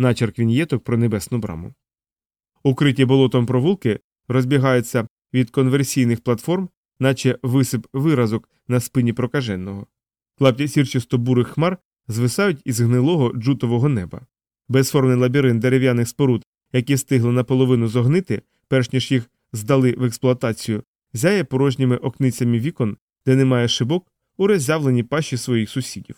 начерк віньєток про небесну браму. Укриті болотом провулки розбігаються від конверсійних платформ, наче висип виразок на спині прокаженого. Клапті сірчисто бурих хмар звисають із гнилого джутового неба. Безформний лабіринт дерев'яних споруд, які встигли наполовину зогнити, перш ніж їх здали в експлуатацію, зяє порожніми окницями вікон, де немає шибок, у роззявлені пащі своїх сусідів.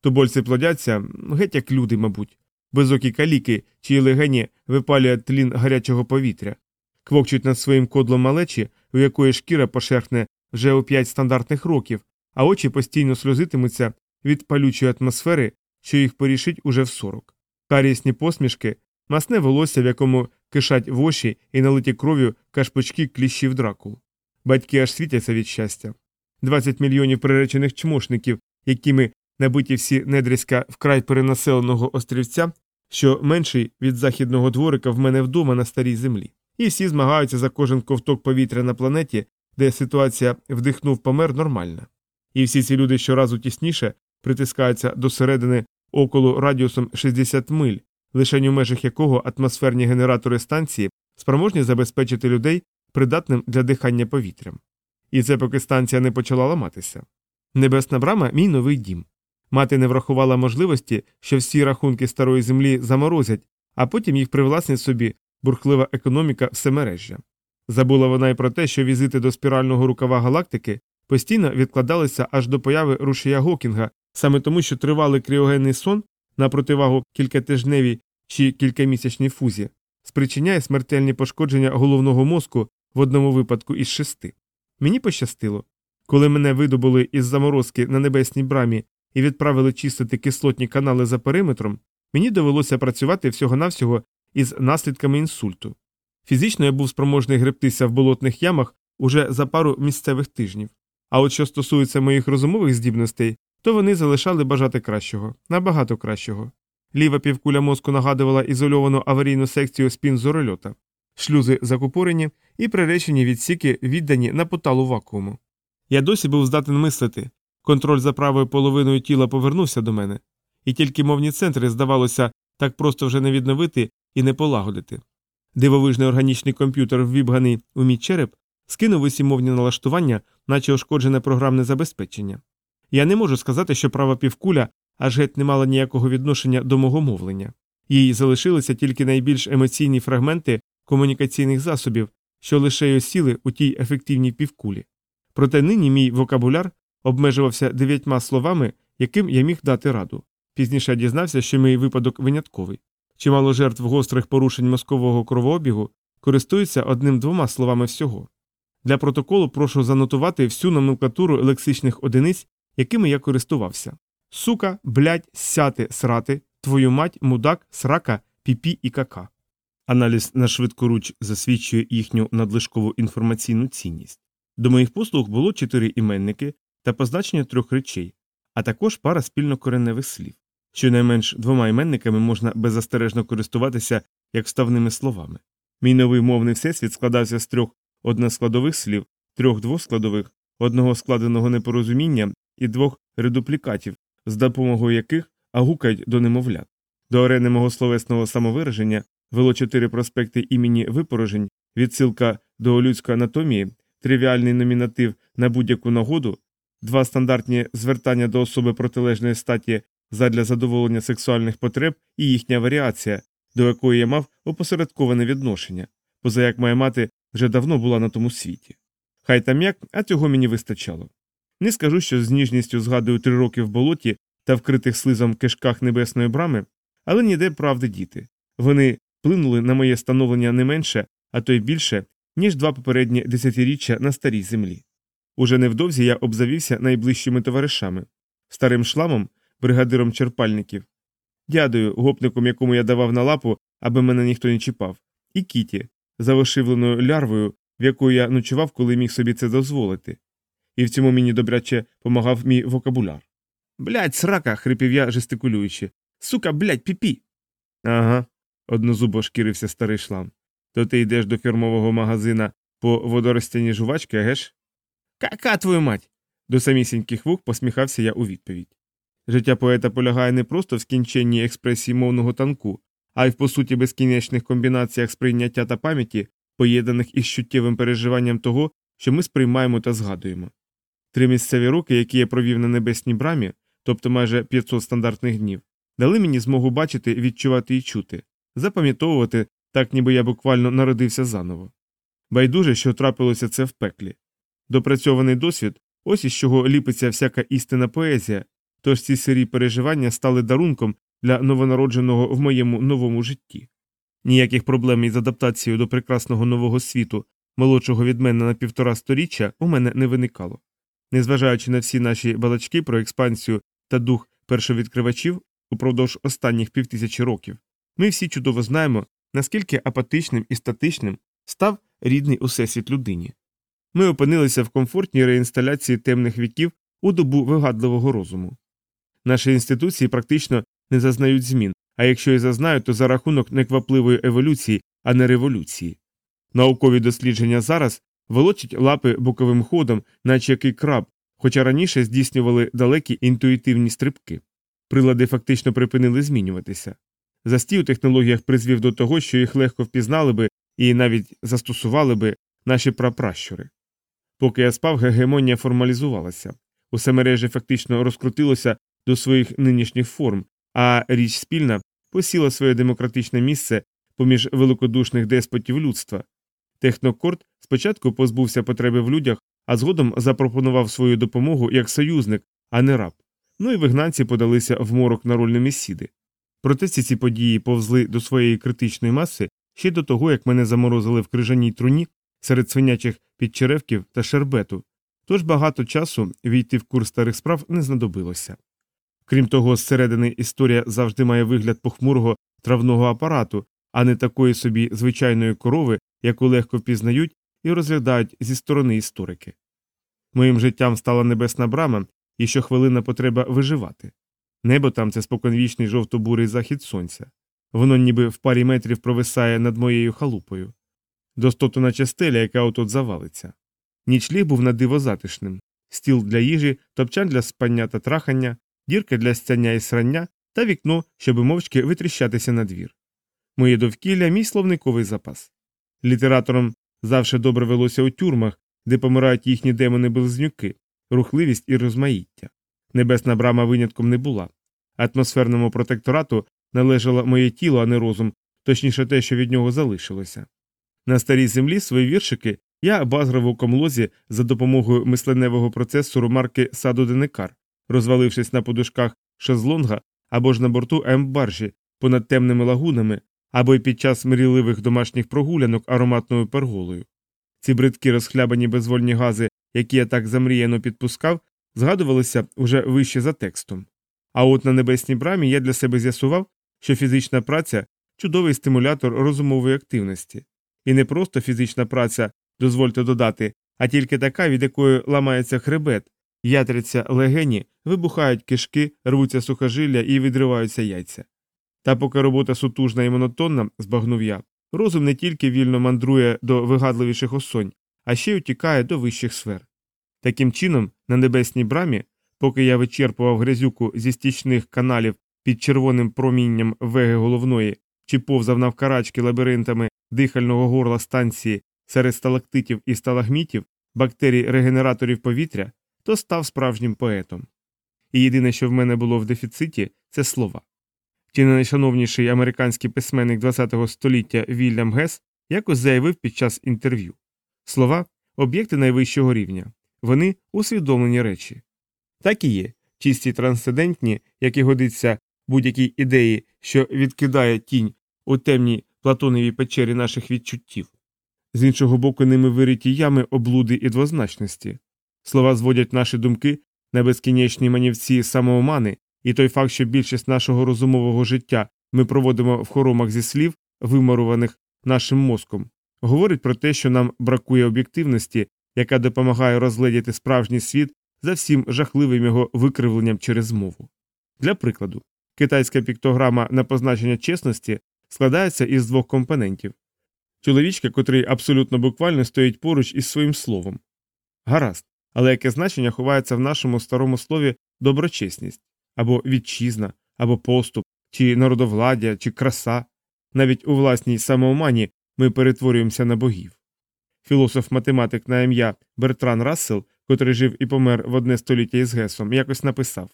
Тубольці плодяться геть як люди, мабуть, безокі каліки, чиї легені випалює тлін гарячого повітря, квокчуть над своїм кодлом малечі, у якої шкіра пошерхне вже у п'ять стандартних років, а очі постійно сльозитимуться від палючої атмосфери, що їх порішить уже в сорок. Карісні посмішки, масне волосся, в якому кишать воші і налиті кров'ю кашпочки кліщів дракул. Батьки аж світяться від щастя. 20 мільйонів приречених чмошників, якими набиті всі недріська вкрай перенаселеного острівця, що менший від західного дворика в мене вдома на старій землі. І всі змагаються за кожен ковток повітря на планеті, де ситуація вдихнув помер нормальна. І всі ці люди щоразу тісніше притискаються до середини около радіусом 60 миль, лише у межах якого атмосферні генератори станції спроможні забезпечити людей придатним для дихання повітрям. І це поки станція не почала ламатися. Небесна брама мій новий дім. Мати не врахувала можливості, що всі рахунки старої землі заморозять, а потім їх привласнить собі бурхлива економіка всемережжя. Забула вона й про те, що візити до спірального рукава галактики постійно відкладалися аж до появи рушія Гокінга, саме тому, що тривалий кріогенний сон на противагу кількатижневій чи кількамісячній фузі спричиняє смертельні пошкодження головного мозку в одному випадку із шести. Мені пощастило. Коли мене видобули із заморозки на небесній брамі і відправили чистити кислотні канали за периметром, мені довелося працювати всього-навсього із наслідками інсульту. Фізично я був спроможний гребтися в болотних ямах уже за пару місцевих тижнів. А от що стосується моїх розумових здібностей, то вони залишали бажати кращого, набагато кращого. Ліва півкуля мозку нагадувала ізольовану аварійну секцію спін зорольота, шлюзи закупорені і приречені відсіки віддані на поталу вакууму. Я досі був здатен мислити, контроль за правою половиною тіла повернувся до мене, і тільки мовні центри, здавалося, так просто вже не відновити і не полагодити. Дивовижний органічний комп'ютер, ввібганий у мій череп, скинув усі мовні налаштування, наче ушкоджене програмне забезпечення. Я не можу сказати, що права півкуля аж геть не мала ніякого відношення до мого мовлення. Їй залишилися тільки найбільш емоційні фрагменти комунікаційних засобів, що лише й осіли у тій ефективній півкулі. Проте нині мій вокабуляр обмежувався дев'ятьма словами, яким я міг дати раду. Пізніше дізнався, що мій випадок винятковий. Чимало жертв гострих порушень мозкового кровообігу користуються одним-двома словами всього. Для протоколу прошу занотувати всю номенклатуру лексичних одиниць, якими я користувався сука, блядь, сяти, срати, твою мать, мудак, срака, піпі і кака. Аналіз на швидкоруч засвідчує їхню надлишкову інформаційну цінність. До моїх послуг було чотири іменники та позначення трьох речей, а також пара спільнокореневих слів. Щонайменш двома іменниками можна беззастережно користуватися як вставними словами. Мій новий мовний всесвіт складався з трьох односкладових слів, трьох двоскладових, одного складеного непорозуміння і двох редуплікатів, з допомогою яких агукають до немовлят. До арени мого словесного самовираження вело чотири проспекти імені випорожень, відсилка до людської анатомії, тривіальний номінатив на будь-яку нагоду, два стандартні звертання до особи протилежної статі задля задоволення сексуальних потреб і їхня варіація, до якої я мав опосередковане відношення, поза як моя мати вже давно була на тому світі. Хай там як, а цього мені вистачало. Не скажу, що з ніжністю згадую три роки в болоті та вкритих слизом кишках небесної брами, але ніде правди діти. Вони вплинули на моє становлення не менше, а то й більше, ніж два попередні десятиріччя на старій землі. Уже невдовзі я обзавівся найближчими товаришами, старим шламом, бригадиром черпальників, дядою, гопником, якому я давав на лапу, аби мене ніхто не чіпав, і кіті, завошивленою лярвою, в якої я ночував, коли міг собі це дозволити. І в цьому мені добряче помагав мій вокабуляр. Блять, срака, хрипів я, жестикулюючи. Сука, блять, піпі. Ага, однозубо шкірився старий шлам. То ти йдеш до фірмового магазина по водоростяні жувачки, геш? Кака твою мать. До самісіньких вух посміхався я у відповідь. Життя поета полягає не просто в скінченні експресії мовного танку, а й в по суті безкінечних комбінаціях сприйняття та пам'яті, поєднаних із чуттєвим переживанням того, що ми сприймаємо та згадуємо. Три місцеві роки, які я провів на небесній брамі, тобто майже 500 стандартних днів, дали мені змогу бачити, відчувати і чути, запам'ятовувати, так ніби я буквально народився заново. Байдуже, що трапилося це в пеклі. Допрацьований досвід ось із чого ліпиться всяка істинна поезія, тож ці сирі переживання стали дарунком для новонародженого в моєму новому житті. Ніяких проблем із адаптацією до прекрасного нового світу, молодшого від мене на півтора сторіччя, у мене не виникало. Незважаючи на всі наші балачки про експансію та дух першовідкривачів упродовж останніх півтисячі років, ми всі чудово знаємо, наскільки апатичним і статичним став рідний усесвіт людині. Ми опинилися в комфортній реінсталяції темних віків у добу вигадливого розуму. Наші інституції практично не зазнають змін, а якщо і зазнають, то за рахунок неквапливої еволюції, а не революції. Наукові дослідження зараз волочать лапи боковим ходом, наче який краб, хоча раніше здійснювали далекі інтуїтивні стрибки. Прилади фактично припинили змінюватися. Застій у технологіях призвів до того, що їх легко впізнали би і навіть застосували би наші прапращури. Поки я спав, гегемонія формалізувалася. Усе мережі фактично розкрутилося до своїх нинішніх форм, а річ спільна посіла своє демократичне місце поміж великодушних деспотів людства. Технокорт спочатку позбувся потреби в людях, а згодом запропонував свою допомогу як союзник, а не раб. Ну і вигнанці подалися в морок на роль немісіди. Проте ці події повзли до своєї критичної маси ще до того, як мене заморозили в крижаній труні серед свинячих підчеревків та шербету, тож багато часу війти в курс старих справ не знадобилося. Крім того, зсередини історія завжди має вигляд похмурого травного апарату, а не такої собі звичайної корови, яку легко впізнають і розглядають зі сторони історики. Моїм життям стала небесна брама і щохвилина потреба виживати. Небо там це споконвічний жовто-бурий захід сонця. Воно ніби в парі метрів провисає над моєю халупою. Достоту наче стеля, яка отут завалиться. Нічліг був на диво затишним стіл для їжі, топчан для спання та трахання, дірка для стяння і срання та вікно, щоби мовчки витріщатися на двір. Моє довкілля мій словниковий запас. Літераторам завжди добре велося у тюрмах, де помирають їхні демони близнюки, рухливість і розмаїття. Небесна брама винятком не була. Атмосферному протекторату належало моє тіло, а не розум, точніше те, що від нього залишилося. На старій землі свої віршики я базрав у комлозі за допомогою мисленевого процесору марки Саду Денекар, розвалившись на подушках шезлонга або ж на борту М-баржі понад темними лагунами, або й під час мрійливих домашніх прогулянок ароматною перголою. Ці бридкі розхлябані безвольні гази, які я так замріяно підпускав, згадувалися вже вище за текстом. А от на небесній брамі я для себе з'ясував, що фізична праця чудовий стимулятор розумової активності. І не просто фізична праця, дозвольте додати, а тільки така, від якої ламається хребет, ятряться легені, вибухають кишки, рвуться сухожилля і відриваються яйця. Та поки робота сутужна і монотонна, збагнув я, розум не тільки вільно мандрує до вигадливіших осонь, а ще й утікає до вищих сфер. Таким чином, на небесній брамі, поки я вичерпував грязюку зі стічних каналів під червоним промінням веги головної чи повзав навкарачки лабіринтами дихального горла станції серед сталактитів і сталагмітів, бактерій регенераторів повітря, то став справжнім поетом. І єдине, що в мене було в дефіциті, це слова. Чи не найшановніший американський письменник ХХ століття Вільям Гес якось заявив під час інтерв'ю слова об'єкти найвищого рівня, вони усвідомлені речі. Так і є, чисті трансцендентні, як і годиться будь-якій ідеї, що відкидає тінь у темній платоновій печері наших відчуттів. З іншого боку, ними вириті ями облуди і двозначності. Слова зводять наші думки на безкінечні манівці самоомани, і той факт, що більшість нашого розумового життя ми проводимо в хоромах зі слів, вимаруваних нашим мозком, говорить про те, що нам бракує об'єктивності, яка допомагає розгледіти справжній світ за всім жахливим його викривленням через мову. Для прикладу, китайська піктограма на позначення чесності складається із двох компонентів чоловічка, котрий абсолютно буквально стоїть поруч із своїм словом. Гаразд, але яке значення ховається в нашому старому слові доброчесність або вітчизна, або поступ, чи народовладдя, чи краса. навіть у власній самоомані ми перетворюємося на богів. Філософ-математик на ім'я Бертран Рассел, котрий жив і помер в одне століття із Гесом, якось написав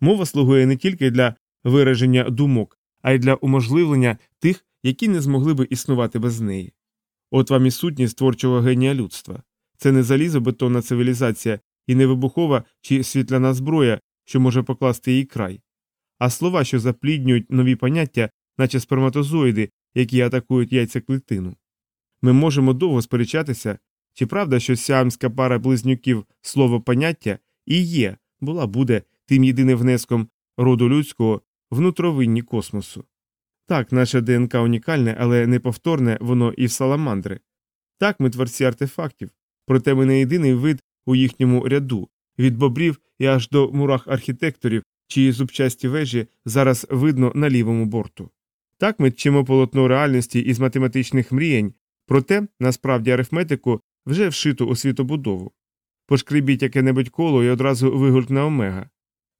мова слугує не тільки для вираження думок, а й для уможливлення тих, які не змогли би існувати без неї. От вам і сутність творчого генія людства. Це не залізобетонна цивілізація і не вибухова чи світляна зброя, що може покласти їй край, а слова, що запліднюють нові поняття, наче сперматозоїди, які атакують яйцеклітину. Ми можемо довго сперечатися, чи правда, що сіамська пара близнюків слово поняття і є, була буде тим єдиним внеском роду людського внутровинні космосу. Так, наше ДНК унікальне, але неповторне воно і в саламандри. Так, ми творці артефактів, проте ми не єдиний вид у їхньому ряду, від бобрів і аж до мурах архітекторів, чиї зубчасті вежі зараз видно на лівому борту. Так ми тчимо полотно реальності із математичних мріянь, проте, насправді, арифметику вже вшиту у світобудову. Пошкрібіть яке-небудь коло і одразу вигулькне омега.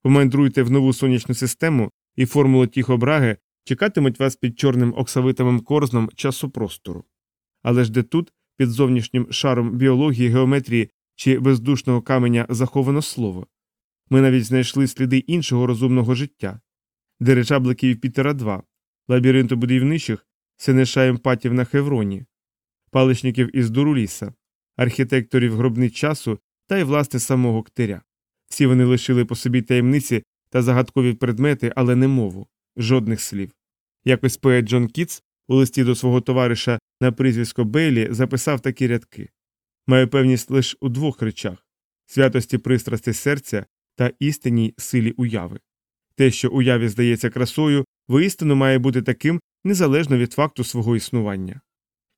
Помандруйте в нову сонячну систему і формулу тіхобраги чекатимуть вас під чорним оксавитовим корзном часу простору. Але ж де тут, під зовнішнім шаром біології, геометрії чи бездушного каменя заховано слово. Ми навіть знайшли сліди іншого розумного життя дирижабликів Пітера 2, лабіринту будівничих, синеша емпатів на Хевроні, паличників із Дуруліса, архітекторів гробниць часу та й власне самого ктиря. Всі вони лишили по собі таємниці та загадкові предмети, але не мову, жодних слів. Якось поет Джон Кітс у листі до свого товариша на прізвисько Бейлі записав такі рядки Маю певність лише у двох речах святості пристрасти серця та істинній силі уяви. Те, що уяві здається красою, воістину має бути таким незалежно від факту свого існування.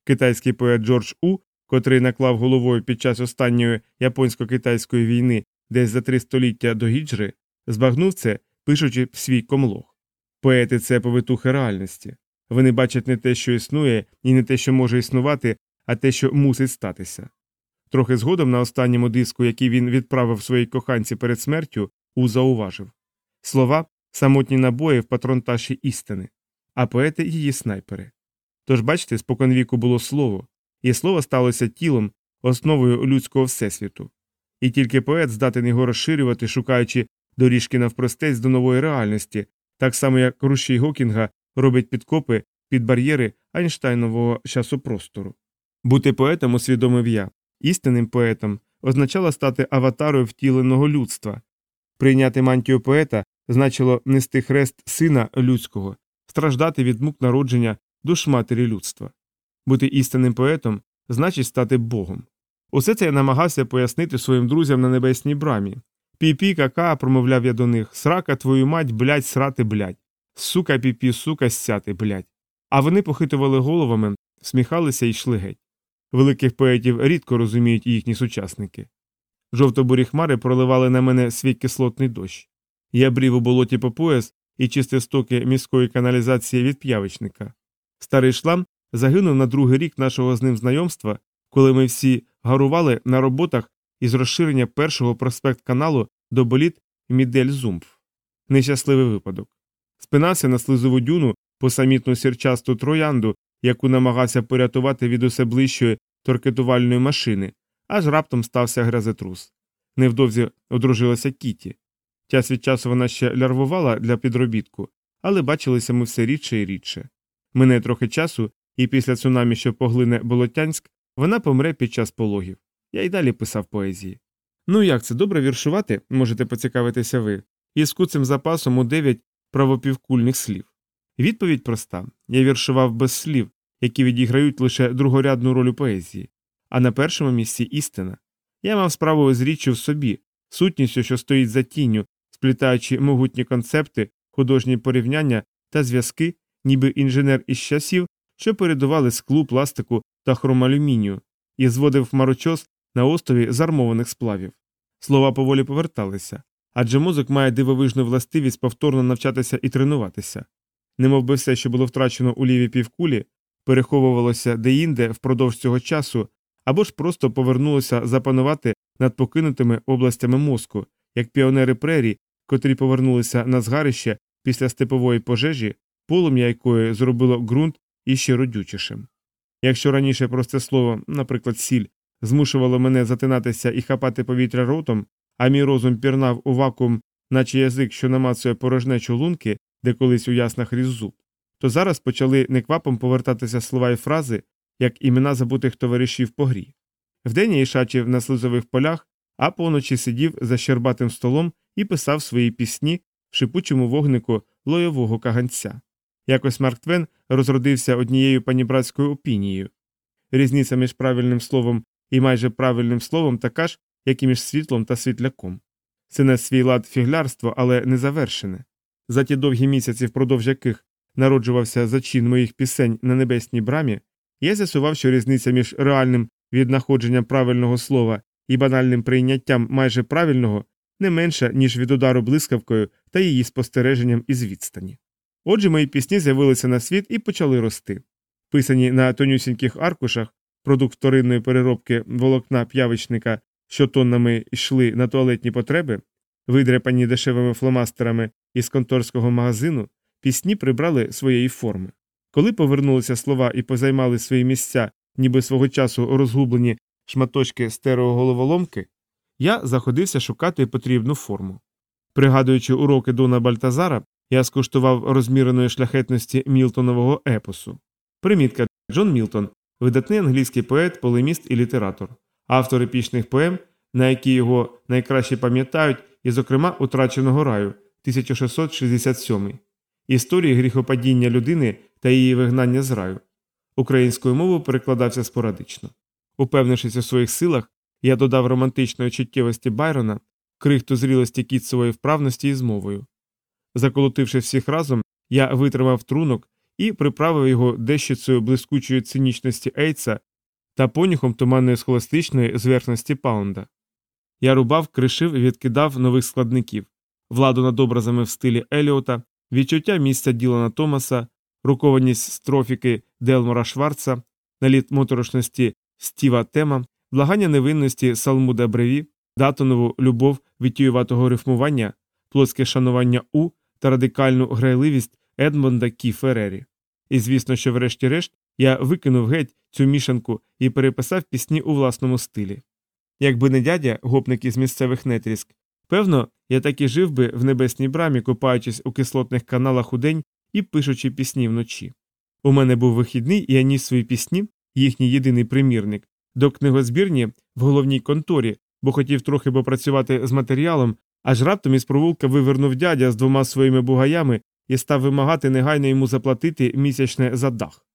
Китайський поет Джордж У, котрий наклав головою під час останньої японсько-китайської війни десь за три століття до гіджри, збагнув це, пишучи свій комлог. Поети це повитухи реальності. Вони бачать не те, що існує, і не те, що може існувати, а те, що мусить статися. Трохи згодом на останньому диску, який він відправив своїй коханці перед смертю, У зауважив слова самотні набої в патронташі істини, а поети її снайпери. Тож, бачите, споконвіку було слово, і слово сталося тілом, основою людського всесвіту. І тільки поет здатен його розширювати, шукаючи доріжки навпростець до нової реальності, так само як рушій Гокінга робить підкопи під бар'єри Айнштайнового часопростору. Бути поетом усвідомив я, істинним поетом означало стати аватарою втіленого людства. Прийняти мантію поета значило нести хрест сина людського, страждати від мук народження душ матері людства. Бути істинним поетом значить стати Богом. Усе це я намагався пояснити своїм друзям на небесній брамі. Пі-пі, кака, промовляв я до них, срака твою мать, блядь, срати, блядь. Сука, пі-пі, сука, сяти, блядь. А вони похитували головами, всміхалися і йшли геть. Великих поетів рідко розуміють їхні сучасники. Жовто-бурі хмари проливали на мене свій кислотний дощ. Я брів у болоті по пояс і чистив стоки міської каналізації від п'явичника. Старий шлам загинув на другий рік нашого з ним знайомства, коли ми всі гарували на роботах із розширення першого проспект каналу до боліт Мідель Зумф. Нещасливий випадок. Спинався на слизову дюну по самітну сірчасту троянду, яку намагався порятувати від усе ближчої торкетувальної машини, аж раптом стався грязетрус. Невдовзі одружилася Кіті. Час від часу вона ще лярвувала для підробітку, але бачилися ми все рідше і рідше. Мине трохи часу, і після цунамі, що поглине Болотянськ, вона помре під час пологів. Я й далі писав поезії. Ну як це добре віршувати, можете поцікавитися ви, із куцим запасом у дев'ять правопівкульних слів. Відповідь проста я віршував без слів, які відіграють лише другорядну роль у поезії, а на першому місці істина. Я мав справу з річчю в собі, сутністю, що стоїть за тінню, сплітаючи могутні концепти, художні порівняння та зв'язки, ніби інженер із часів, що передували склу, пластику та хромалюмінію, і зводив хмарочос на острові зармованих сплавів. Слова поволі поверталися, адже мозок має дивовижну властивість повторно навчатися і тренуватися. Немов би все, що було втрачено у лівій півкулі, переховувалося деінде впродовж цього часу, або ж просто повернулося запанувати над покинутими областями мозку, як піонери прерій, котрі повернулися на згарище після степової пожежі, полум'я якої зробило ґрунт і ще родючішим. Якщо раніше просте слово, наприклад, сіль, змушувало мене затинатися і хапати повітря ротом, а мій розум пірнав у вакуум, наче язик, що намацує порожнечу лунки, де колись у яснах різ зуб, то зараз почали неквапом повертатися слова і фрази, як імена забутих товаришів по грі. Вдень я ішачив на слизових полях, а поночі сидів за щербатим столом і писав свої пісні в шипучому вогнику лойового каганця. Якось Марк Твен розродився однією панібратською опінією. Різниця між правильним словом і майже правильним словом така ж, як і між світлом та світляком. Це не свій лад фіглярство, але не завершене. За ті довгі місяці, впродовж яких народжувався зачин моїх пісень на небесній брамі, я з'ясував, що різниця між реальним віднаходженням правильного слова і банальним прийняттям майже правильного не менша, ніж від удару блискавкою та її спостереженням із відстані. Отже, мої пісні з'явилися на світ і почали рости. Писані на тонюсіньких аркушах, продукт вторинної переробки волокна п'явичника, що тоннами йшли на туалетні потреби, видряпані дешевими фломастерами із конторського магазину, пісні прибрали своєї форми. Коли повернулися слова і позаймали свої місця, ніби свого часу розгублені шматочки стереоголоволомки, я заходився шукати потрібну форму. Пригадуючи уроки Дона Бальтазара, я скуштував розміреної шляхетності Мілтонового епосу. Примітка Джон Мілтон, видатний англійський поет, полеміст і літератор, автор епічних поем, на які його найкраще пам'ятають, і, зокрема, утраченого раю 1667, історії гріхопадіння людини та її вигнання з раю. Українською мовою перекладався спорадично. Упевнившись у своїх силах, я додав романтичної чуттєвості Байрона, крихту зрілості кітцевої вправності із мовою. Заколотивши всіх разом, я витримав трунок і приправив його дещицею блискучої цинічності Ейца та понюхом туманної схоластичної зверхності паунда. Я рубав, кришив і відкидав нових складників, владу над образами в стилі Еліота, відчуття місця Ділана Томаса, рукованість строфіки Делмора Шварца, наліт моторошності Стіва Тема, благання невинності Салмуда Бреві, датонову любов відтіюватого рифмування, плоське шанування У та радикальну грайливість Едмонда Кі Феррері. І звісно, що, врешті-решт, я викинув геть цю мішанку і переписав пісні у власному стилі. Якби не дядя, гопник із місцевих нетріск, певно, я так і жив би в небесній брамі, купаючись у кислотних каналах удень і пишучи пісні вночі. У мене був вихідний, і я ніс свої пісні, їхній єдиний примірник, до книгозбірні в головній конторі, бо хотів трохи попрацювати з матеріалом, аж раптом із провулка вивернув дядя з двома своїми бугаями і став вимагати негайно йому заплатити місячне за дах.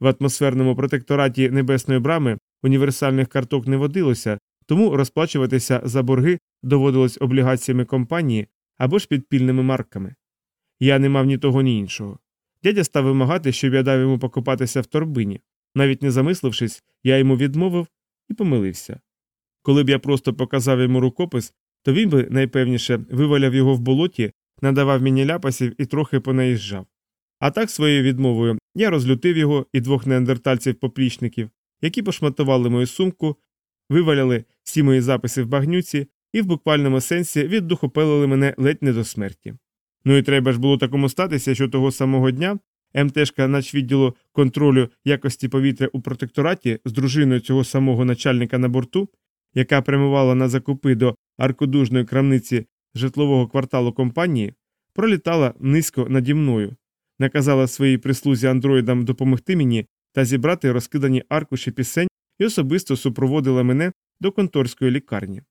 В атмосферному протектораті небесної брами універсальних карток не водилося, тому розплачуватися за борги доводилось облігаціями компанії або ж підпільними марками. Я не мав ні того, ні іншого. Дядя став вимагати, щоб я дав йому покупатися в торбині. Навіть не замислившись, я йому відмовив і помилився. Коли б я просто показав йому рукопис, то він би найпевніше виваляв його в болоті, надавав мені ляпасів і трохи понаїжджав. А так своєю відмовою я розлютив його і двох неандертальців-поплічників, які пошматували мою сумку, виваляли всі мої записи в багнюці і в буквальному сенсі віддухопелили мене ледь не до смерті. Ну і треба ж було такому статися, що того самого дня МТшка начвідділу контролю якості повітря у протектораті з дружиною цього самого начальника на борту, яка прямувала на закупи до аркодужної крамниці житлового кварталу компанії, пролітала низько наді мною, наказала своїй прислузі андроїдам допомогти мені та зібрати розкидані аркуші пісень і особисто супроводила мене до конторської лікарні.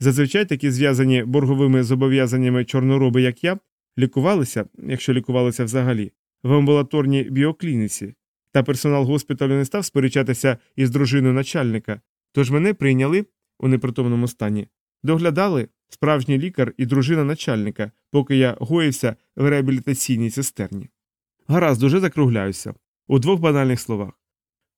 Зазвичай такі зв'язані борговими зобов'язаннями чорнороби, як я, лікувалися, якщо лікувалися взагалі, в амбулаторній біоклініці, та персонал госпіталю не став сперечатися із дружиною начальника, тож мене прийняли у непритомному стані, доглядали справжній лікар і дружина начальника, поки я гоївся в реабілітаційній цистерні. Гаразд уже закругляюся у двох банальних словах.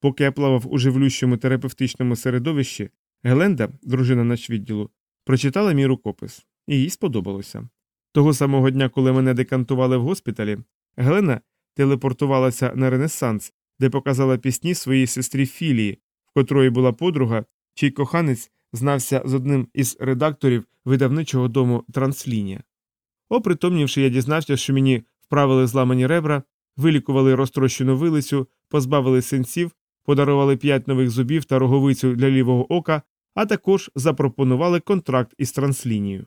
Поки я плавав у живлющому терапевтичному середовищі, Геленда, дружина начвідділу, прочитала мій рукопис, і їй сподобалося. Того самого дня, коли мене декантували в госпіталі, Гелена телепортувалася на Ренесанс, де показала пісні своїй сестрі Філії, в котрої була подруга, чий коханець знався з одним із редакторів видавничого дому Транслінія. Опритомнівши, я дізнався, що мені вправили зламані ребра, вилікували розтрощену вилицю, позбавили сенсів, подарували п'ять нових зубів та роговицю для лівого ока, а також запропонували контракт із транслінією.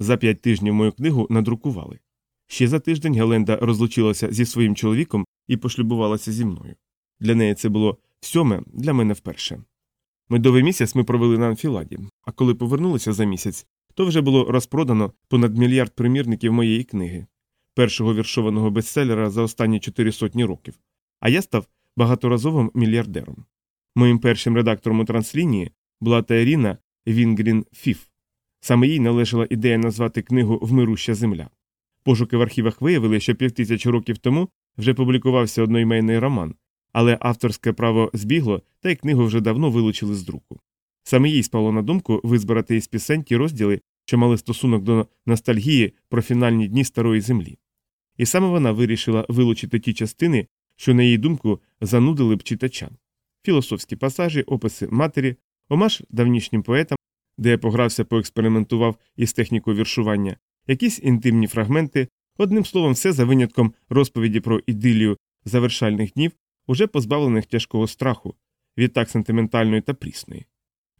За п'ять тижнів мою книгу надрукували. Ще за тиждень Геленда розлучилася зі своїм чоловіком і пошлюбувалася зі мною. Для неї це було сьоме, для мене вперше. Медовий місяць ми провели на Анфіладі, а коли повернулися за місяць, то вже було розпродано понад мільярд примірників моєї книги, першого віршованого бестселера за останні чотири сотні років, а я став багаторазовим мільярдером. Моїм першим редактором у транслінії була Таїріна Вінгрін Фіф. Саме їй належала ідея назвати книгу Вмируща земля. Пошуки в архівах виявили, що півтисячі років тому вже публікувався одноіменний роман, але авторське право збігло, та й книгу вже давно вилучили з друку. Саме їй спало на думку визбирати із пісень ті розділи, що мали стосунок до ностальгії про фінальні дні старої землі. І саме вона вирішила вилучити ті частини, що, на її думку, занудили б читача. Філософські пасажі, описи матері, омаж давнішнім поетам, де я погрався, поекспериментував із технікою віршування, якісь інтимні фрагменти, одним словом, все за винятком розповіді про ідилію завершальних днів, уже позбавлених тяжкого страху, відтак сентиментальної та прісної.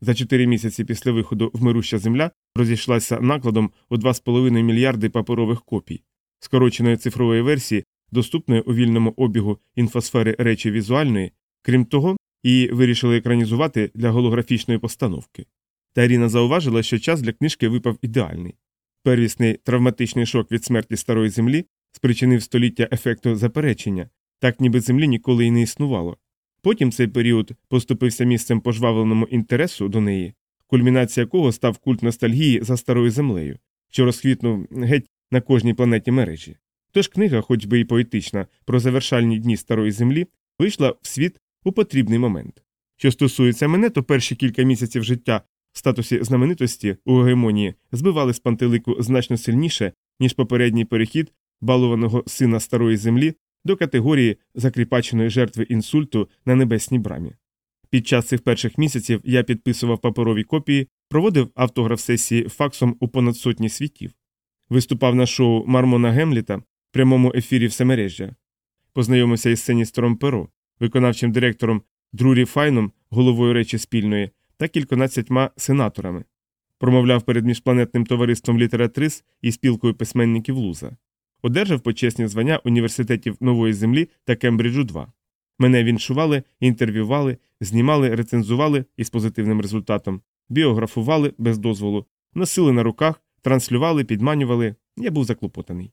За чотири місяці після виходу в мируща земля розійшлася накладом у 2,5 мільярди паперових копій, скороченої цифрової версії, доступної у вільному обігу інфосфери речі візуальної, крім того, її вирішили екранізувати для голографічної постановки. Таріна зауважила, що час для книжки випав ідеальний. Первісний травматичний шок від смерті старої землі спричинив століття ефекту заперечення, так ніби землі ніколи й не існувало. Потім цей період поступився місцем пожвавленому інтересу до неї, кульмінація якого став культ ностальгії за старою землею, що розквітнув геть на кожній планеті мережі. Тож книга, хоч би і поетична, про завершальні дні старої землі, вийшла в світ у потрібний момент. Що стосується мене, то перші кілька місяців життя в статусі знаменитості у гегемонії збивали з пантелику значно сильніше, ніж попередній перехід балуваного сина старої землі до категорії закріпаченої жертви інсульту на небесній брамі. Під час цих перших місяців я підписував паперові копії, проводив автограф сесії факсом у понад сотні світів, виступав на шоу Мармона Гемліта в прямому ефірі всемережжя, познайомився із сеністором Перо, виконавчим директором Друрі Файном, головою речі спільної та кільканадцятьма сенаторами, промовляв перед міжпланетним товариством літератрис і спілкою письменників Луза, одержав почесні звання університетів Нової Землі та Кембриджу 2. Мене віншували, інтерв'ювали, знімали, рецензували із позитивним результатом, біографували без дозволу, носили на руках, транслювали, підманювали. Я був заклопотаний.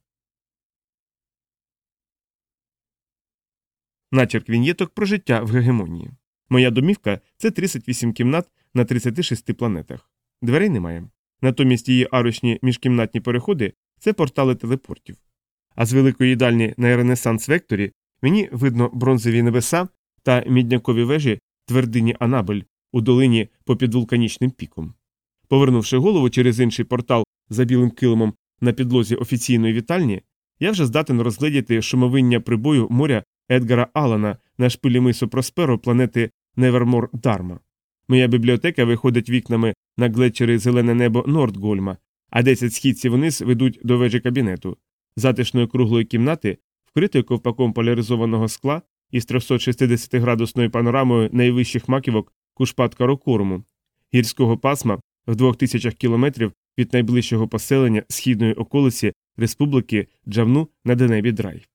Начерк вінєток про життя в гегемонії. Моя домівка це 38 кімнат на 36 планетах. Дверей немає. Натомість її арочні міжкімнатні переходи це портали телепортів. А з великої їдальні на Ренесанс Векторі мені видно бронзові небеса та міднякові вежі твердині Анабель у долині попід вулканічним піком. Повернувши голову через інший портал за білим килимом на підлозі офіційної вітальні, я вже здатен розгледіти шумовиння прибою моря Едгара Алана на шпилі мису Просперо планети Невермор Дарма. Моя бібліотека виходить вікнами на глечери зелене небо Нордгольма, а 10 східців вниз ведуть до вежі кабінету, затишної круглої кімнати, вкритої ковпаком поляризованого скла із 360 градусною панорамою найвищих маківок кушпат Карокорму, гірського пасма в двох тисячах кілометрів від найближчого поселення східної околиці Республіки Джавну на Денебі Драй.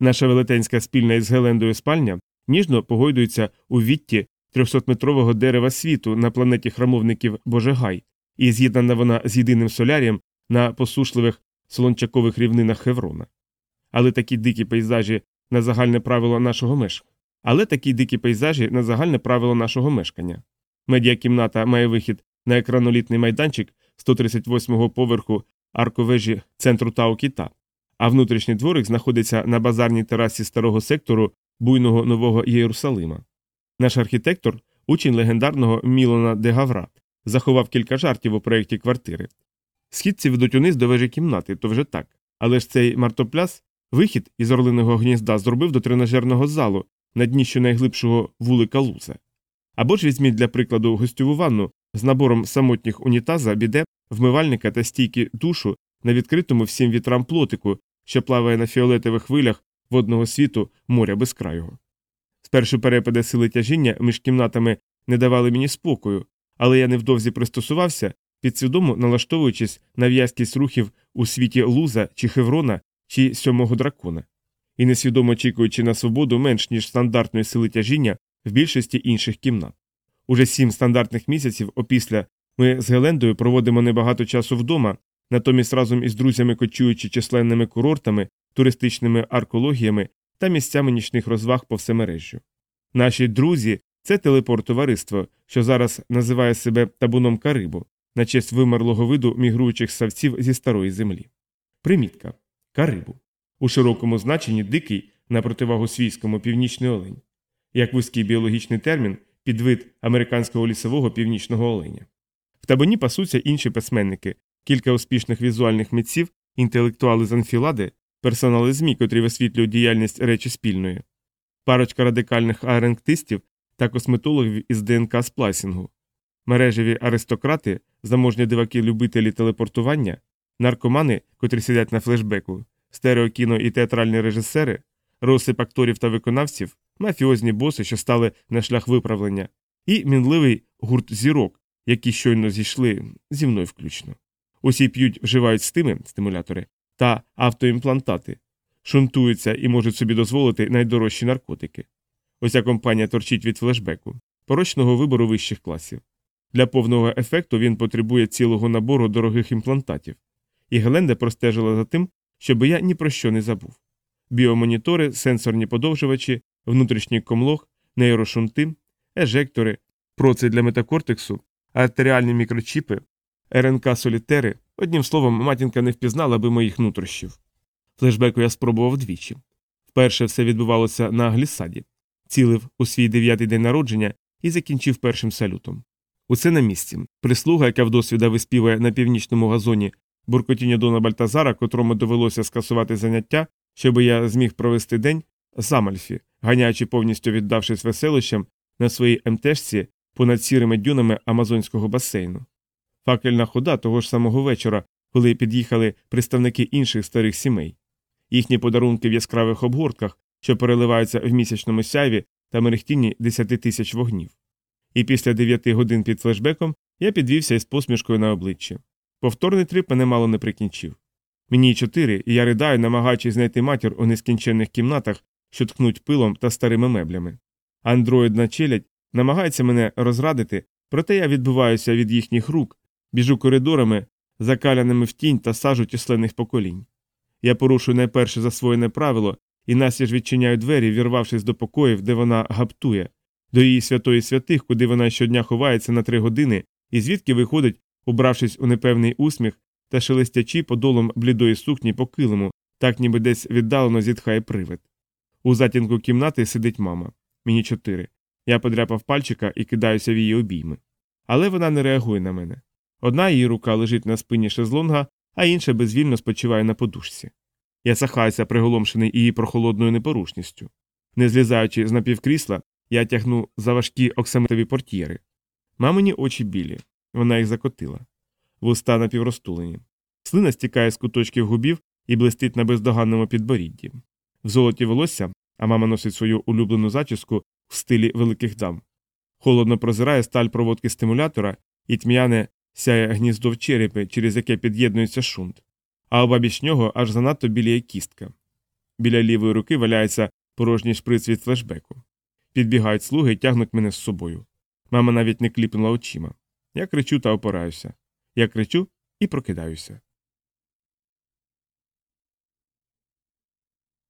Наша велетенська спільна із Гелендою спальня ніжно погойдується у вітті 300-метрового дерева світу на планеті храмовників Божегай, і з'єднана вона з єдиним солярієм на посушливих солончакових рівнинах Хеврона. Але такі дикі пейзажі на загальне правило нашого мешкання. Але такі дикі пейзажі на загальне правило нашого мешкання. Медіакімната має вихід на екранолітний майданчик 138-го поверху арковежі центру Тау Кіта, а внутрішній дворик знаходиться на базарній терасі старого сектору буйного нового Єрусалима. Наш архітектор, учень легендарного Мілона де Гавра, заховав кілька жартів у проєкті квартири. Східці ведуть униз до вежі кімнати, то вже так. Але ж цей мартопляс вихід із орлиного гнізда зробив до тренажерного залу на дні щонайглибшого вулика луза. Або ж візьміть для прикладу гостьову ванну з набором самотніх унітаза, біде, вмивальника та стійки душу на відкритому всім вітрам плотику, що плаває на фіолетових хвилях водного світу моря безкрайого. Спершу перепади сили тяжіння між кімнатами не давали мені спокою, але я невдовзі пристосувався, підсвідомо налаштовуючись на в'язкість рухів у світі луза чи хеврона чи сьомого дракона, і несвідомо очікуючи на свободу менш ніж стандартної сили тяжіння в більшості інших кімнат. Уже сім стандартних місяців опісля ми з Гелендою проводимо небагато часу вдома, натомість разом із друзями кочуючи численними курортами, туристичними аркологіями та місцями нічних розваг по всемережжю. Наші друзі це телепорт-товариство, що зараз називає себе табуном Карибу, на честь вимерлого виду мігруючих савців зі старої землі. Примітка Карибу. У широкому значенні дикий на противагу свійському північний олень, як вузький біологічний термін підвид американського лісового північного оленя. В табуні пасуться інші письменники, кілька успішних візуальних митців, інтелектуали з анфілади, персонали ЗМІ, котрі висвітлюють діяльність речі спільної, парочка радикальних аренктистів та косметологів із ДНК сплайсингу, мережеві аристократи, заможні диваки-любителі телепортування, наркомани, котрі сидять на флешбеку, стереокіно і театральні режисери, розсип акторів та виконавців, мафіозні боси, що стали на шлях виправлення, і мінливий гурт зірок, які щойно зійшли зі мною включно. Усі п'ють, вживають стими стимулятори та автоімплантати, шунтуються і можуть собі дозволити найдорожчі наркотики. Ося компанія торчить від флешбеку, порочного вибору вищих класів. Для повного ефекту він потребує цілого набору дорогих імплантатів, і Геленда простежила за тим, щоб я ні про що не забув. Біомонітори, сенсорні подовжувачі, внутрішній комлог, нейрошунти, ежектори, проци для метакортексу, артеріальні мікрочіпи, РНК солітери, одним словом, матінка не впізнала би моїх нутрощів. Флешбеку я спробував двічі. Вперше все відбувалося на глісаді, цілив у свій дев'ятий день народження і закінчив першим салютом. Усе на місці. Прислуга, яка вдосвіда виспівує на північному газоні буркотіння Дона Бальтазара, котрому довелося скасувати заняття, щоб я зміг провести день з ганяючи повністю віддавшись веселищам на своїй МТшці понад сірими дюнами Амазонського басейну. Факельна хода того ж самого вечора, коли під'їхали представники інших старих сімей. Їхні подарунки в яскравих обгортках, що переливаються в місячному сяйві та мерехтінні десяти тисяч вогнів. І після дев'яти годин під флешбеком я підвівся із посмішкою на обличчі. Повторний трип мене мало не прикінчив. Мені чотири, і я ридаю, намагаючись знайти матір у нескінченних кімнатах, що ткнуть пилом та старими меблями. Андроїдна челядь намагається мене розрадити, проте я відбиваюся від їхніх рук, біжу коридорами, закаляними в тінь та сажу численних поколінь. Я порушую найперше засвоєне правило і насі ж відчиняю двері, вірвавшись до покоїв, де вона гаптує, до її святої святих, куди вона щодня ховається на три години, і звідки виходить, убравшись у непевний усміх та шелестячи подолом блідої сукні по килиму, так ніби десь віддалено зітхає привид. У затінку кімнати сидить мама. Мені чотири. Я подряпав пальчика і кидаюся в її обійми. Але вона не реагує на мене. Одна її рука лежить на спині шезлонга, а інша безвільно спочиває на подушці. Я сахаюся, приголомшений її прохолодною непорушністю. Не злізаючи з напівкрісла, я тягну за важкі оксамитові портьєри. Мамині очі білі, вона їх закотила. Вуста напівростулені. Слина стікає з куточків губів і блистить на бездоганному підборідді. В золоті волосся, а мама носить свою улюблену зачіску в стилі великих дам. Холодно прозирає сталь проводки стимулятора і тьмяне сяє гніздо в черепі, через яке під'єднується шунт, а обабіч нього аж занадто біліє кістка. Біля лівої руки валяється порожній шприц від флешбеку. Підбігають слуги і тягнуть мене з собою. Мама навіть не кліпнула очима. Я кричу та опираюся. Я кричу і прокидаюся.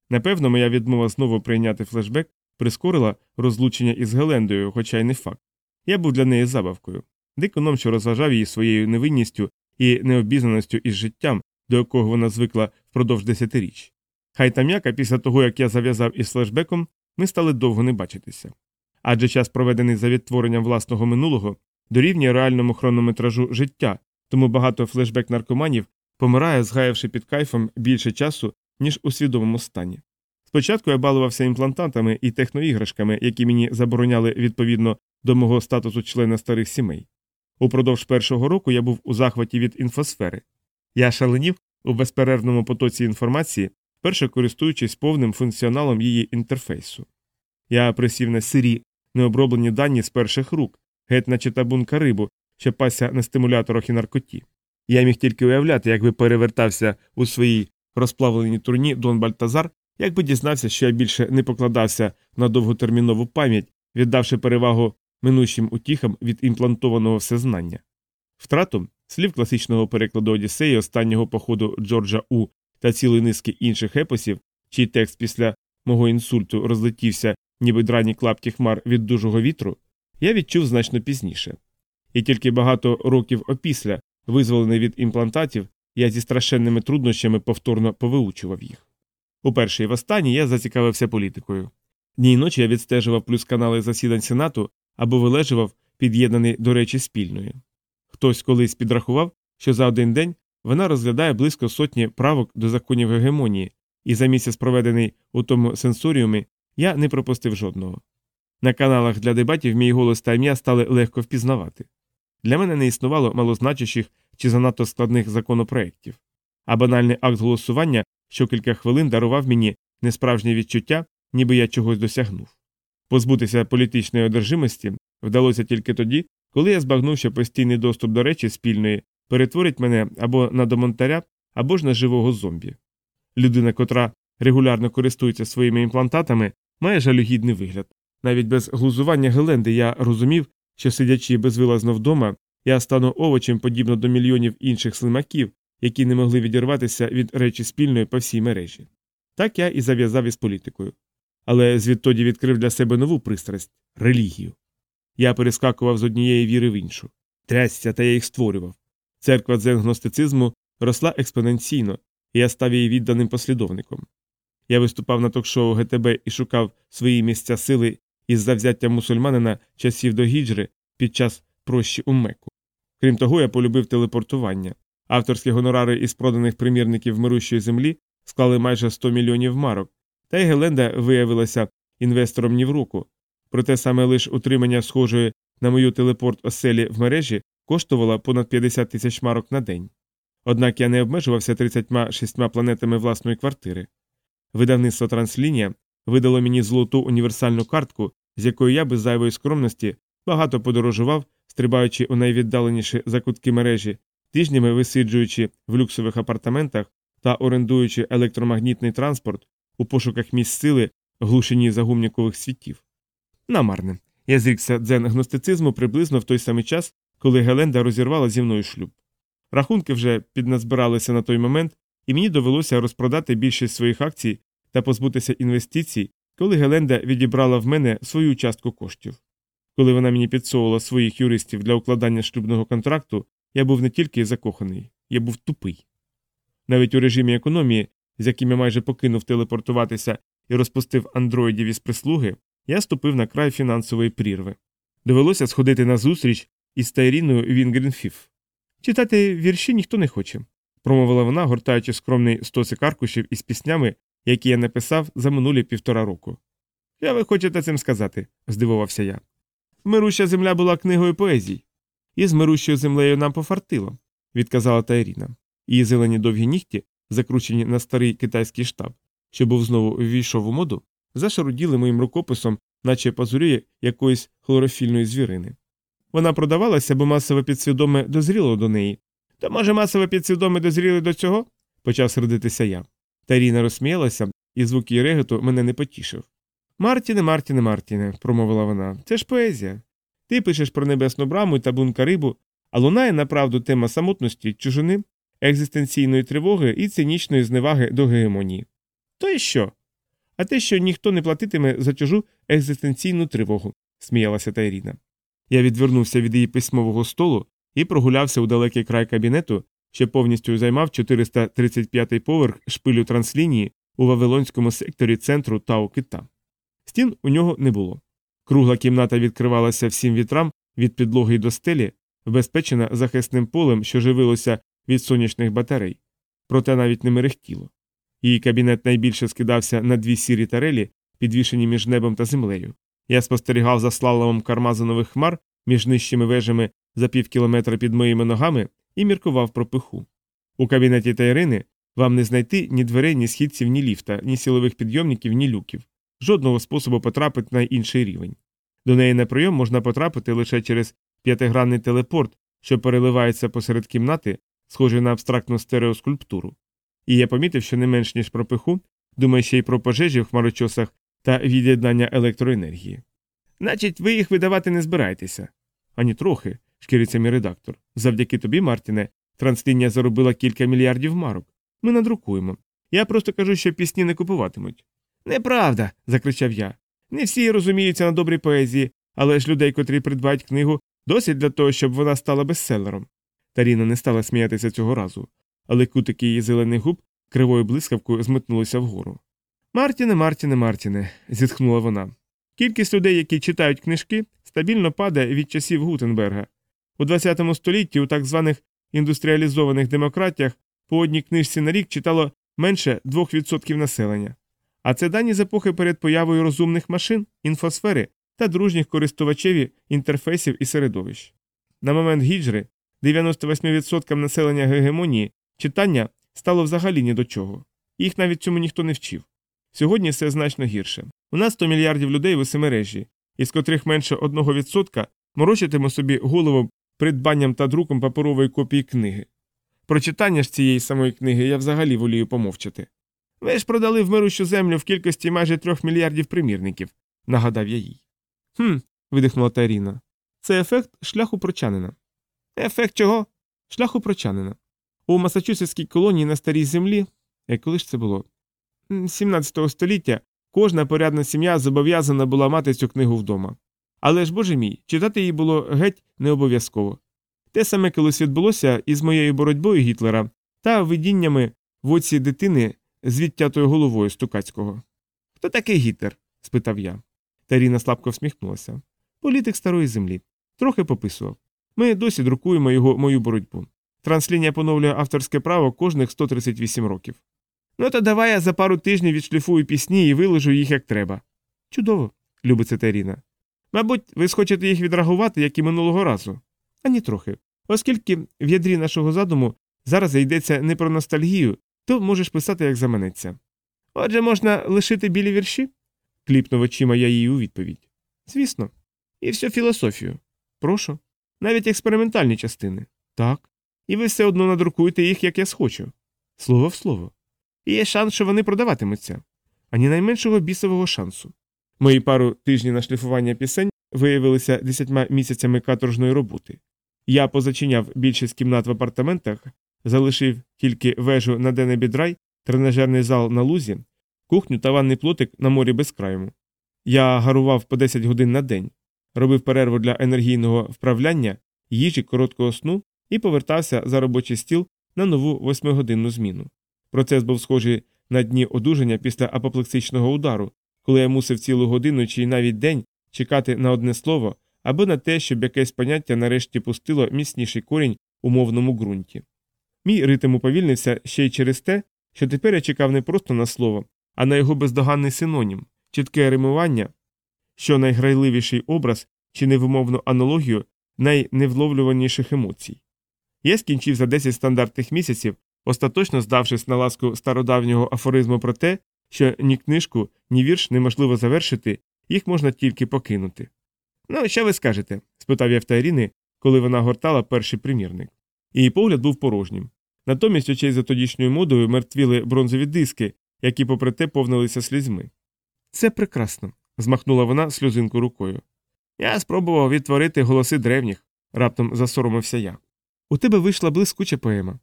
Напевно, моя відмова знову прийняти флешбек прискорила розлучення із Гелендою, хоча й не факт. Я був для неї забавкою, диконом, що розважав її своєю невинністю і необізнаністю із життям, до якого вона звикла впродовж десятиріч. Хай там яка після того, як я зав'язав із флешбеком, ми стали довго не бачитися. Адже час, проведений за відтворенням власного минулого, дорівнює реальному хронометражу життя, тому багато флешбек наркоманів помирає, згаявши під кайфом більше часу, ніж у свідомому стані. Спочатку я балувався імплантантами і техноіграшками, які мені забороняли відповідно до мого статусу члена старих сімей. Упродовж першого року я був у захваті від інфосфери. Я шаленів у безперервному потоці інформації, вперше користуючись повним функціоналом її інтерфейсу. Я присів на сирі, необроблені дані з перших рук, геть наче табунка рибу, що пася на стимуляторах і наркоті. Я міг тільки уявляти, як би перевертався у своїй розплавленій турні Дон Бальтазар, якби дізнався, що я більше не покладався на довготермінову пам'ять, віддавши перевагу минущим утіхам від імплантованого всезнання. Втрату слів класичного перекладу Одіссеї останнього походу Джорджа У та цілої низки інших епосів, чий текст після мого інсульту розлетівся, ніби драні клапті хмар від дужого вітру, я відчув значно пізніше. І тільки багато років опісля, визволений від імплантатів, я зі страшенними труднощами повторно повиучував їх. Уперше і востаннє я зацікавився політикою. Дні й ночі я відстежував плюс канали засідань Сенату або вилежував, під'єднаний до речі спільної. Хтось колись підрахував, що за один день вона розглядає близько сотні правок до законів гегемонії, і за місяць, проведений у тому сенсоріумі, я не пропустив жодного. На каналах для дебатів мій голос та ім'я стали легко впізнавати. Для мене не існувало малозначущих чи занадто складних законопроєктів, а банальний акт голосування що кілька хвилин дарував мені несправжнє відчуття, ніби я чогось досягнув. Позбутися політичної одержимості вдалося тільки тоді, коли я збагнув, що постійний доступ до речі спільної перетворить мене або на домонтаря, або ж на живого зомбі. Людина, котра регулярно користується своїми імплантатами, має жалюгідний вигляд. Навіть без глузування Геленди я розумів, що сидячи безвилазно вдома, я стану овочем подібно до мільйонів інших слимаків, які не могли відірватися від речі спільної по всій мережі. Так я і зав'язав із політикою. Але звідтоді відкрив для себе нову пристрасть релігію. Я перескакував з однієї віри в іншу. Трясся, та я їх створював. Церква дзен-гностицизму росла експоненційно, і я став її відданим послідовником. Я виступав на ток-шоу ГТБ і шукав свої місця сили із завзяття мусульманина часів до гіджри під час прощі у Мекку. Крім того, я полюбив телепортування. Авторські гонорари із проданих примірників мирущої землі склали майже 100 мільйонів марок, та й Геленда виявилася інвестором ні в руку. Проте саме лише утримання схожої на мою телепорт оселі в мережі коштувало понад 50 тисяч марок на день. Однак я не обмежувався 36 планетами власної квартири. Видавництво Транслінія видало мені золоту універсальну картку, з якою я без зайвої скромності багато подорожував, стрибаючи у найвіддаленіші закутки мережі тижнями висиджуючи в люксових апартаментах та орендуючи електромагнітний транспорт у пошуках місць сили глушені загумнікових світів. Намарне. Я зрікся дзен гностицизму приблизно в той самий час, коли Геленда розірвала зі мною шлюб. Рахунки вже підназбиралися на той момент, і мені довелося розпродати більшість своїх акцій та позбутися інвестицій, коли Геленда відібрала в мене свою частку коштів. Коли вона мені підсовувала своїх юристів для укладання шлюбного контракту, я був не тільки закоханий, я був тупий. Навіть у режимі економії, з яким я майже покинув телепортуватися і розпустив андроїдів із прислуги, я ступив на край фінансової прірви. Довелося сходити на зустріч із Тайріною Вінгрінфіф. Читати вірші ніхто не хоче, промовила вона, гортаючи скромний стосик аркушів із піснями, які я написав за минулі півтора року. Я ви хочете цим сказати? здивувався я. Мируща земля була книгою поезій. І з мирущою землею нам пофартило, відказала Тайріна. Її зелені довгі нігті, закручені на старий китайський штаб, що був знову ввійшов у моду, зашаруділи моїм рукописом, наче пазурі якоїсь хлорофільної звірини. Вона продавалася, бо масове підсвідоме дозріло до неї. То, може, масове підсвідоме дозріли до цього? почав сердитися я. Таріна розсміялася, і звук її реготу мене не потішив. Мартіне, Мартіне, Мартіне, промовила вона, це ж поезія. Ти пишеш про небесну браму і табунка рибу, а лунає направду тема самотності, чужини, екзистенційної тривоги і цинічної зневаги до гегемонії. То і що? А те, що ніхто не платитиме за чужу екзистенційну тривогу, сміялася Тайріна. Я відвернувся від її письмового столу і прогулявся у далекий край кабінету, що повністю займав 435-й поверх шпилю транслінії у Вавилонському секторі центру Тау Кита. Стін у нього не було. Кругла кімната відкривалася всім вітрам від підлоги до стелі, вбезпечена захисним полем, що живилося від сонячних батарей, проте навіть не мерехтіло. Її кабінет найбільше скидався на дві сірі тарелі, підвішені між небом та землею. Я спостерігав за слаломом кармазанових хмар між нижчими вежами за пів кілометра під моїми ногами і міркував про пиху. У кабінеті Тайрини Вам не знайти ні дверей, ні східців, ні ліфта, ні силових підйомників, ні люків, жодного способу потрапити на інший рівень. До неї на прийом можна потрапити лише через п'ятигранний телепорт, що переливається посеред кімнати, схожий на абстрактну стереоскульптуру. І я помітив, що не менш ніж про пиху, думаю ще й про пожежі в хмарочосах та від'єднання електроенергії. Значить, ви їх видавати не збираєтеся. Ані трохи, шкіриться мій редактор. Завдяки тобі, Мартіне, транслінія заробила кілька мільярдів марок. Ми надрукуємо. Я просто кажу, що пісні не купуватимуть. Неправда. закричав я. Не всі розуміються на добрій поезії, але ж людей, котрі придбають книгу, досить для того, щоб вона стала бестселером. Таріна не стала сміятися цього разу, але кутики її зелених губ кривою блискавкою зметнулися вгору. Мартіне, Мартіне, Мартіне, зітхнула вона. Кількість людей, які читають книжки, стабільно падає від часів Гутенберга. У ХХ столітті у так званих індустріалізованих демократіях по одній книжці на рік читало менше 2% населення. А це дані з епохи перед появою розумних машин, інфосфери та дружніх користувачів інтерфейсів і середовищ. На момент гіджри 98% населення гегемонії читання стало взагалі ні до чого. Їх навіть цьому ніхто не вчив. Сьогодні все значно гірше. У нас 100 мільярдів людей в усемережі, із котрих менше 1% морочитиме собі голову придбанням та друком паперової копії книги. Про читання ж цієї самої книги я взагалі волію помовчати. Ви ж продали в мирущу землю в кількості майже трьох мільярдів примірників, нагадав я їй. Хм, видихнула Таріна. Це ефект шляху прочанина. Ефект чого? Шляху прочанина. У Масачусетській колонії на старій землі, як коли ж це було? 17 століття кожна порядна сім'я зобов'язана була мати цю книгу вдома. Але ж, боже мій, читати її було геть не обов'язково. Те саме колись відбулося із моєю боротьбою Гітлера та видіннями в оці дитини з відтятою головою стукацького. Хто такий Гітлер? спитав я. Таріна слабко всміхнулася. Політик старої землі. Трохи пописував. Ми досі друкуємо його мою боротьбу. Транслінія поновлює авторське право кожних 138 років. Ну то давай я за пару тижнів відшліфую пісні і виложу їх як треба. Чудово, любиться Таріна. Мабуть, ви схочете їх відреагувати, як і минулого разу. Ані трохи. Оскільки в ядрі нашого задуму зараз йдеться не про ностальгію, то можеш писати, як заманеться. Отже, можна лишити білі вірші? кліпнув очима я їй у відповідь. Звісно. І всю філософію. Прошу. Навіть експериментальні частини. Так. І ви все одно надрукуєте їх, як я схочу. Слово в слово. І є шанс, що вони продаватимуться. Ані найменшого бісового шансу. Мої пару тижнів на шліфування пісень виявилися десятьма місяцями каторжної роботи. Я позачиняв більшість кімнат в апартаментах, залишив тільки вежу на Денебідрай, тренажерний зал на лузі, кухню та ванний плотик на морі безкрайому. Я гарував по 10 годин на день, робив перерву для енергійного вправляння, їжі короткого сну і повертався за робочий стіл на нову восьмигодинну зміну. Процес був схожий на дні одужання після апоплексичного удару, коли я мусив цілу годину чи навіть день чекати на одне слово або на те, щоб якесь поняття нарешті пустило міцніший корінь у мовному ґрунті. Мій ритм уповільнився ще й через те, що тепер я чекав не просто на слово, а на його бездоганний синонім, чітке римування, що найграйливіший образ чи невимовну аналогію найневловлюваніших емоцій. Я скінчив за 10 стандартних місяців, остаточно здавшись на ласку стародавнього афоризму про те, що ні книжку, ні вірш неможливо завершити, їх можна тільки покинути. Ну, що ви скажете? спитав я в Тайріни, коли вона гортала перший примірник. Її погляд був порожнім. Натомість очей за тодішньою модою мертвіли бронзові диски, які, попри те, повнилися слізьми. Це прекрасно, змахнула вона сльозинку рукою. Я спробував відтворити голоси древніх, раптом засоромився я. У тебе вийшла блискуча поема.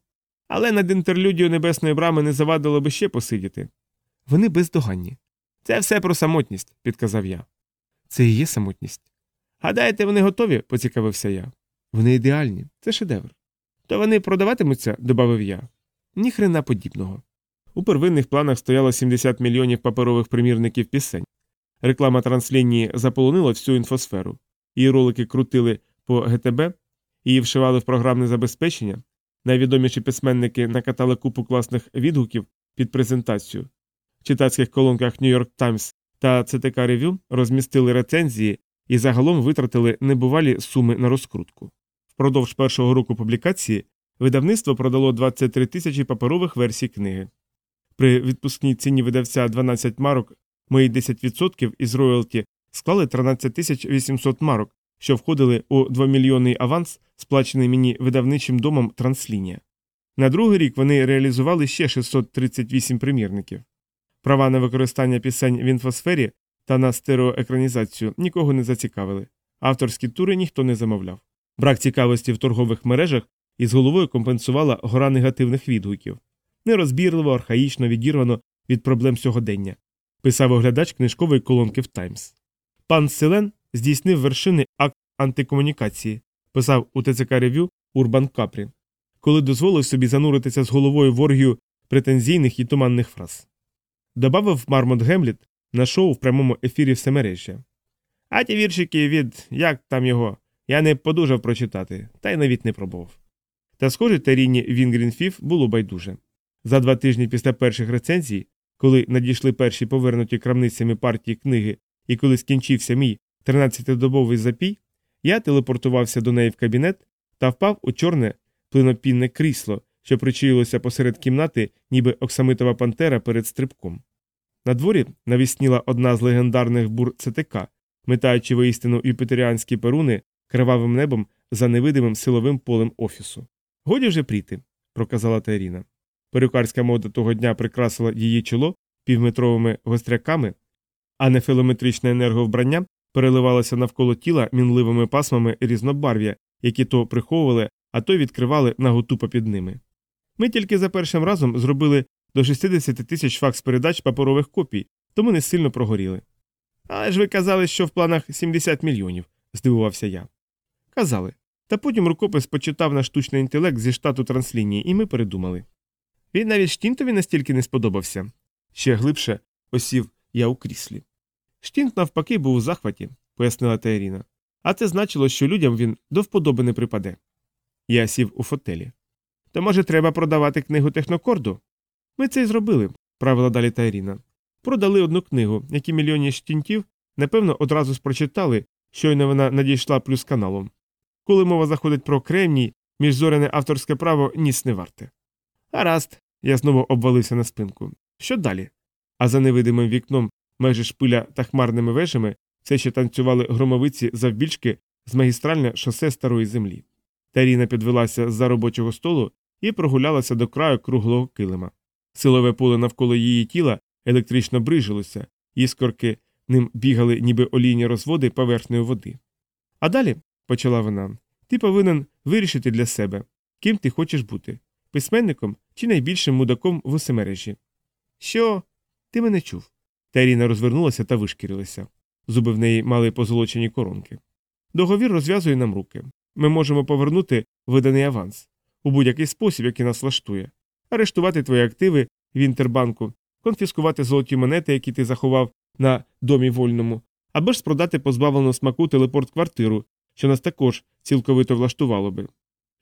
Але над інтерлюдією небесної брами не завадило би ще посидіти. Вони бездоганні. Це все про самотність, підказав я. Це і є самотність. Гадаєте, вони готові? поцікавився я. Вони ідеальні, це шедевр. То вони продаватимуться, додав я. Ніхрена подібного. У первинних планах стояло 70 мільйонів паперових примірників пісень. Реклама транслінії заполонила всю інфосферу. Її ролики крутили по ГТБ, її вшивали в програмне забезпечення. Найвідоміші письменники накатали купу класних відгуків під презентацію. В читацьких колонках New York Times та CTK Review розмістили рецензії і загалом витратили небувалі суми на розкрутку. Впродовж першого року публікації видавництво продало 23 тисячі паперових версій книги. При відпускній ціні видавця 12 марок мої 10% із роялті склали 13 тисяч 800 марок, що входили у 2-мільйонний аванс, сплачений мені видавничим домом Транслінія. На другий рік вони реалізували ще 638 примірників. Права на використання пісень в інфосфері та на стереоекранізацію нікого не зацікавили. Авторські тури ніхто не замовляв. Брак цікавості в торгових мережах із головою компенсувала гора негативних відгуків. Нерозбірливо, архаїчно відірвано від проблем сьогодення. Писав оглядач книжкової колонки в Таймс. Пан Селен здійснив вершини акт антикомунікації, писав у ТЦК Рев'ю Урбан Капрі, коли дозволив собі зануритися з головою в оргію претензійних і туманних фраз. Добавив Мармот Гемліт на шоу в прямому ефірі всемережжя. А ті віршики від як там його, я не подужав прочитати, та й навіть не пробував. Та схоже, Таріні Вінгрінфіф було байдуже. За два тижні після перших рецензій, коли надійшли перші повернуті крамницями партії книги і коли скінчився мій 13-добовий запій, я телепортувався до неї в кабінет та впав у чорне плинопінне крісло, що причаїлося посеред кімнати, ніби оксамитова пантера перед стрибком. На дворі навісніла одна з легендарних бур ЦТК, метаючи воістину юпітеріанські перуни кривавим небом за невидимим силовим полем офісу. Годі вже пріти, проказала Тайріна. Перукарська мода того дня прикрасила її чоло півметровими гостряками, а нефілометричне енерговбрання переливалося навколо тіла мінливими пасмами різнобарв'я, які то приховували, а то відкривали наготу попід ними. Ми тільки за першим разом зробили до 60 тисяч факс передач паперових копій, тому не сильно прогоріли. Але ж ви казали, що в планах 70 мільйонів, здивувався я. Казали. Та потім рукопис почитав наш штучний інтелект зі штату транслінії, і ми передумали. Він навіть Штінтові настільки не сподобався. Ще глибше осів я у кріслі. Штінт, навпаки, був у захваті, пояснила Таїріна. А це значило, що людям він до вподоби не припаде. Я сів у фотелі. То, може, треба продавати книгу технокорду? Ми це й зробили, правила далі Тайріна. Продали одну книгу, які мільйоні штінтів, напевно, одразу спрочитали, щойно вона надійшла плюс каналом. Коли мова заходить про кремній, міжзорене авторське право ніс не варте. Гаразд, я знову обвалився на спинку. Що далі? А за невидимим вікном, майже шпиля та хмарними вежами, все ще танцювали громовиці завбільшки з магістральне шосе старої землі. Таріна підвелася з за робочого столу і прогулялася до краю круглого килима. Силове поле навколо її тіла електрично брижилося, іскорки ним бігали, ніби олійні розводи поверхнею води. А далі, почала вона, ти повинен вирішити для себе, ким ти хочеш бути письменником чи найбільшим мудаком в усемережі. Що? Ти мене чув. Таріна розвернулася та вишкірилася. Зуби в неї мали позолочені коронки. Договір розв'язує нам руки. Ми можемо повернути виданий аванс у будь-який спосіб, який нас влаштує, арештувати твої активи в інтербанку, конфіскувати золоті монети, які ти заховав на домі вольному, або ж спродати позбавлену смаку телепорт-квартиру, що нас також цілковито влаштувало би.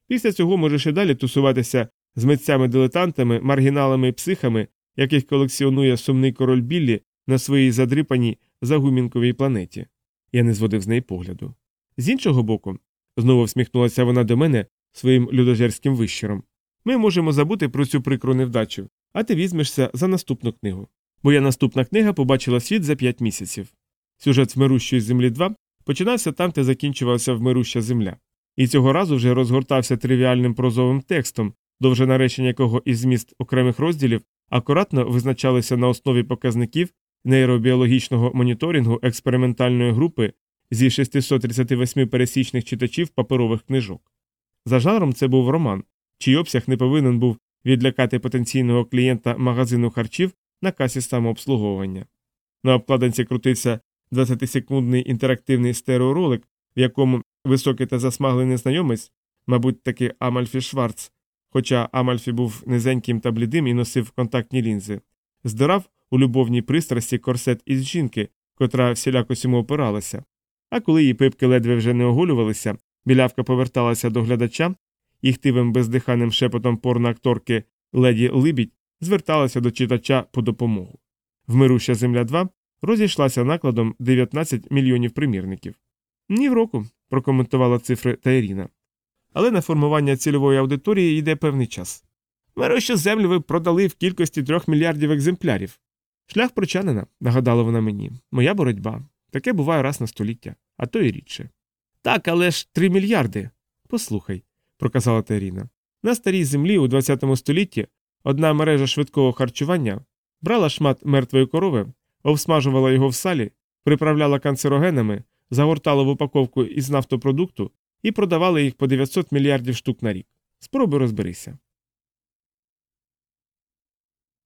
Після цього можеш і далі тусуватися з митцями-дилетантами, маргіналами і психами, яких колекціонує сумний король Біллі на своїй задрипаній загумінковій планеті. Я не зводив з неї погляду. З іншого боку, знову всміхнулася вона до мене своїм людожерським вищером. Ми можемо забути про цю прикру невдачу, а ти візьмешся за наступну книгу. Моя наступна книга побачила світ за п'ять місяців. Сюжет вмирущої землі 2 починався там, де закінчувався вмируща земля. І цього разу вже розгортався тривіальним прозовим текстом, довжина речення якого із зміст окремих розділів акуратно визначалися на основі показників нейробіологічного моніторингу експериментальної групи зі 638 пересічних читачів паперових книжок. За жанром це був роман, чий обсяг не повинен був відлякати потенційного клієнта магазину харчів на касі самообслуговування. На обкладинці крутився 20-секундний інтерактивний стереоролик, в якому високий та засмаглий незнайомець, мабуть, таки Амальфі Шварц, хоча Амальфі був низеньким та блідим і носив контактні лінзи, здирав у любовній пристрасті корсет із жінки, котра всіляко сьому опиралася. А коли її пипки ледве вже не оголювалися, білявка поверталася до глядача і хтивим бездиханим шепотом порноакторки леді Либідь зверталася до читача по допомогу. Вмируща земля 2 розійшлася накладом 19 мільйонів примірників. Ні в року, прокоментувала цифри Тайріна. але на формування цільової аудиторії йде певний час. Вирощу землю ви продали в кількості трьох мільярдів екземплярів. Шлях прочанина, нагадала вона мені, моя боротьба. Таке буває раз на століття, а то й рідше. Так, але ж три мільярди. Послухай, проказала Теріна. На старій землі у 20 столітті одна мережа швидкого харчування брала шмат мертвої корови, обсмажувала його в салі, приправляла канцерогенами, загортала в упаковку із нафтопродукту і продавала їх по 900 мільярдів штук на рік. Спробуй розберися.